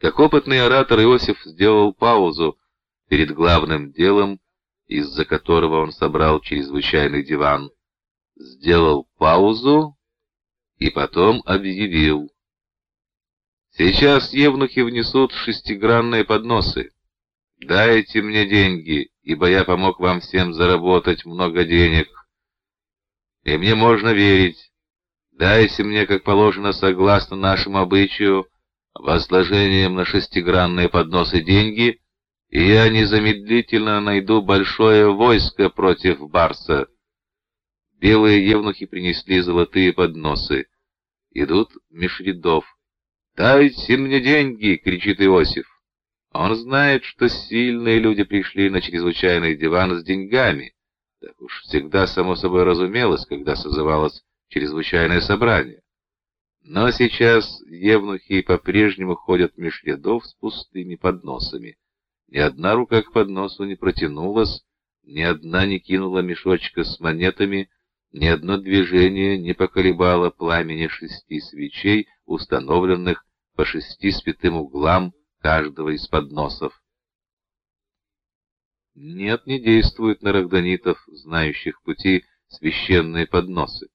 Как опытный оратор Иосиф сделал паузу перед главным делом, из-за которого он собрал чрезвычайный диван. Сделал паузу и потом объявил. «Сейчас евнухи внесут шестигранные подносы. Дайте мне деньги, ибо я помог вам всем заработать много денег. И мне можно верить. Дайте мне, как положено, согласно нашему обычаю, возложением на шестигранные подносы деньги, и я незамедлительно найду большое войско против Барса. Белые евнухи принесли золотые подносы. Идут меж. «Дайте мне деньги!» — кричит Иосиф. Он знает, что сильные люди пришли на чрезвычайный диван с деньгами. Так уж всегда само собой разумелось, когда созывалось чрезвычайное собрание. Но сейчас евнухи по-прежнему ходят меж рядов с пустыми подносами. Ни одна рука к подносу не протянулась, ни одна не кинула мешочка с монетами, ни одно движение не поколебало пламени шести свечей, установленных по шести святым углам каждого из подносов. Нет, не действуют на рогданитов, знающих пути, священные подносы.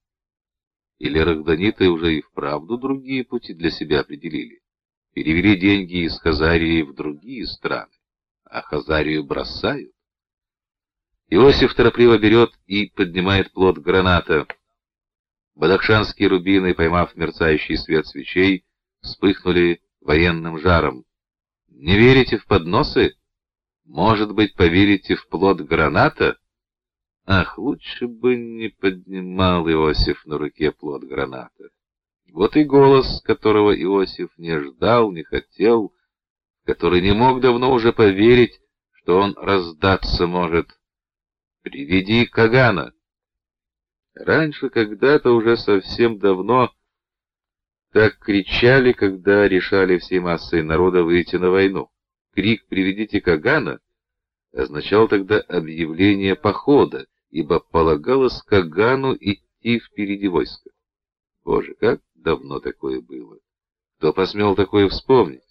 Или рогданиты уже и вправду другие пути для себя определили? Перевели деньги из Хазарии в другие страны, а Хазарию бросают? Иосиф торопливо берет и поднимает плод граната. Бадахшанские рубины, поймав мерцающий свет свечей, вспыхнули военным жаром. Не верите в подносы? Может быть, поверите в плод граната? Ах, лучше бы не поднимал Иосиф на руке плод граната. Вот и голос, которого Иосиф не ждал, не хотел, который не мог давно уже поверить, что он раздаться может. «Приведи Кагана!» Раньше, когда-то, уже совсем давно, так кричали, когда решали всей массой народа выйти на войну. Крик «Приведите Кагана!» означал тогда объявление похода, ибо полагалось Кагану идти впереди войска. Боже, как давно такое было! Кто посмел такое вспомнить?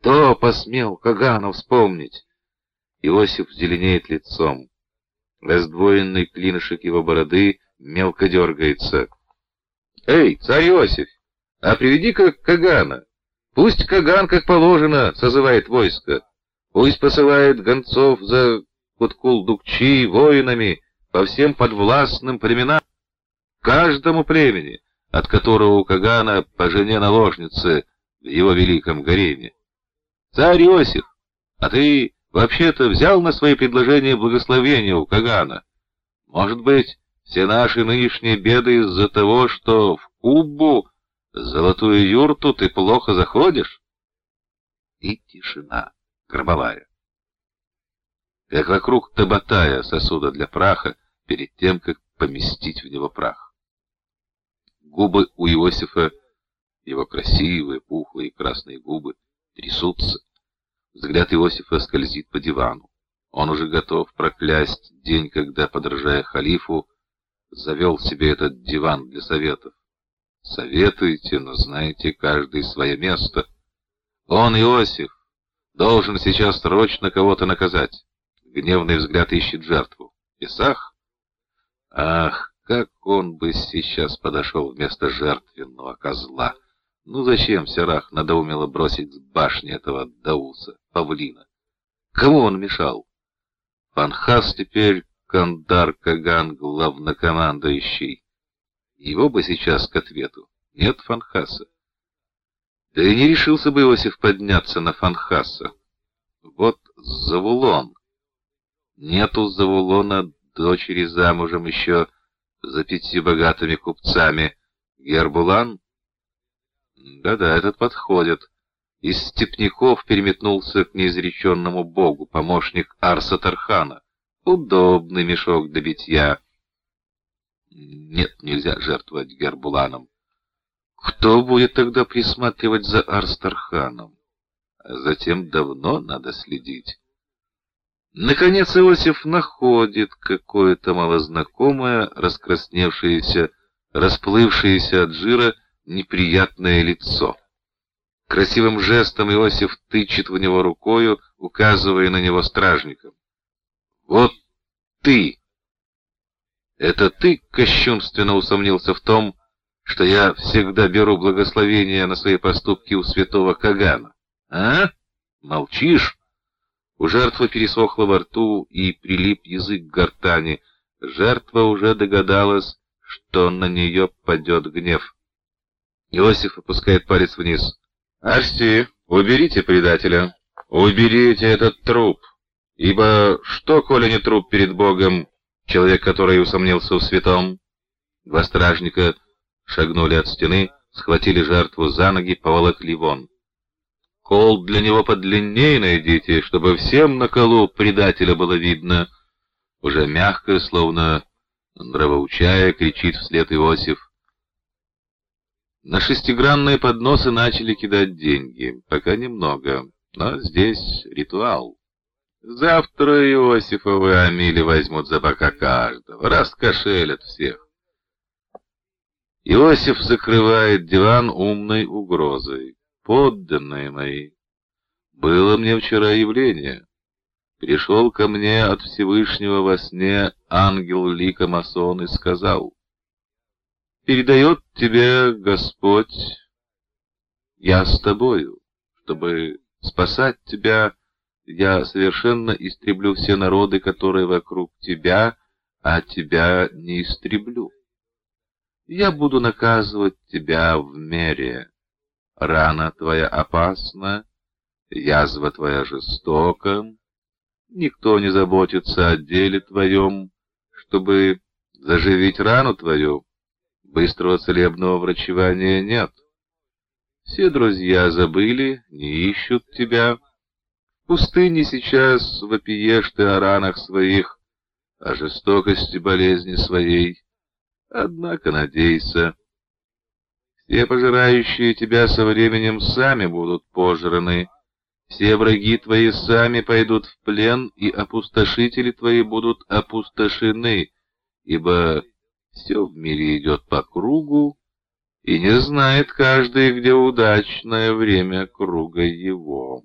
Кто посмел Кагану вспомнить? Иосиф зеленеет лицом. Раздвоенный клинышек его бороды мелко дергается. «Эй, царь Иосиф, а приведи-ка Кагана! Пусть Каган, как положено, созывает войско. Пусть посылает гонцов за Куткул-Дукчи воинами, по всем подвластным племенам, каждому племени, от которого у Кагана по жене наложницы в его великом гареме. Царь Иосиф, а ты вообще-то взял на свои предложения благословения у Кагана? Может быть, все наши нынешние беды из-за того, что в Кубу, золотую юрту, ты плохо заходишь? И тишина гробовая. Как вокруг табатая сосуда для праха, перед тем, как поместить в него прах. Губы у Иосифа, его красивые, пухлые красные губы, трясутся. Взгляд Иосифа скользит по дивану. Он уже готов проклясть день, когда, подражая халифу, завел себе этот диван для советов. Советуйте, но знаете каждый свое место. Он, Иосиф, должен сейчас срочно кого-то наказать. Гневный взгляд ищет жертву. Исах? Ах, как он бы сейчас подошел вместо жертвенного козла! Ну зачем Серах надоумило бросить с башни этого Дауса, павлина? Кому он мешал? Фанхас теперь Кандар Каган, главнокомандующий. Его бы сейчас к ответу. Нет Фанхаса. Да и не решился бы Иосиф подняться на Фанхаса. Вот Завулон. Нету Завулона дочери замужем еще за пятью богатыми купцами. Гербулан? Да-да, этот подходит. Из степняков переметнулся к неизреченному богу, помощник Арса Тархана. Удобный мешок для битья. Нет, нельзя жертвовать Гербуланом. Кто будет тогда присматривать за Арстарханом? Затем давно надо следить. Наконец Иосиф находит какое-то малознакомое, раскрасневшееся, расплывшееся от жира неприятное лицо. Красивым жестом Иосиф тычет в него рукою, указывая на него стражником. «Вот ты!» «Это ты кощунственно усомнился в том, что я всегда беру благословение на свои поступки у святого Кагана? А? Молчишь?» У жертвы пересохло во рту и прилип язык к гортани. Жертва уже догадалась, что на нее падет гнев. Иосиф опускает палец вниз. «Арсти, уберите предателя! Уберите этот труп! Ибо что, коли не труп перед Богом, человек, который усомнился в святом?» Два стражника шагнули от стены, схватили жертву за ноги, поволокли вон. «Кол для него подлиннее найдите, чтобы всем на колу предателя было видно!» Уже мягко, словно нравоучая, кричит вслед Иосиф. На шестигранные подносы начали кидать деньги, пока немного, но здесь ритуал. Завтра Иосифовы Амили возьмут за бока каждого, раскошелят всех. Иосиф закрывает диван умной угрозой. Подданные мои, было мне вчера явление. Пришел ко мне от Всевышнего во сне ангел лика масон и сказал, передает тебе Господь, я с тобою, чтобы спасать тебя, я совершенно истреблю все народы, которые вокруг тебя, а тебя не истреблю. Я буду наказывать тебя в мере. Рана твоя опасна, язва твоя жестока, никто не заботится о деле твоем, чтобы заживить рану твою, Быстрого целебного врачевания нет. Все друзья забыли, не ищут тебя. В пустыне сейчас вопиешь ты о ранах своих, о жестокости болезни своей. Однако надейся, все пожирающие тебя со временем сами будут пожраны, все враги твои сами пойдут в плен, и опустошители твои будут опустошены, ибо все в мире идет по кругу, и не знает каждый, где удачное время круга его.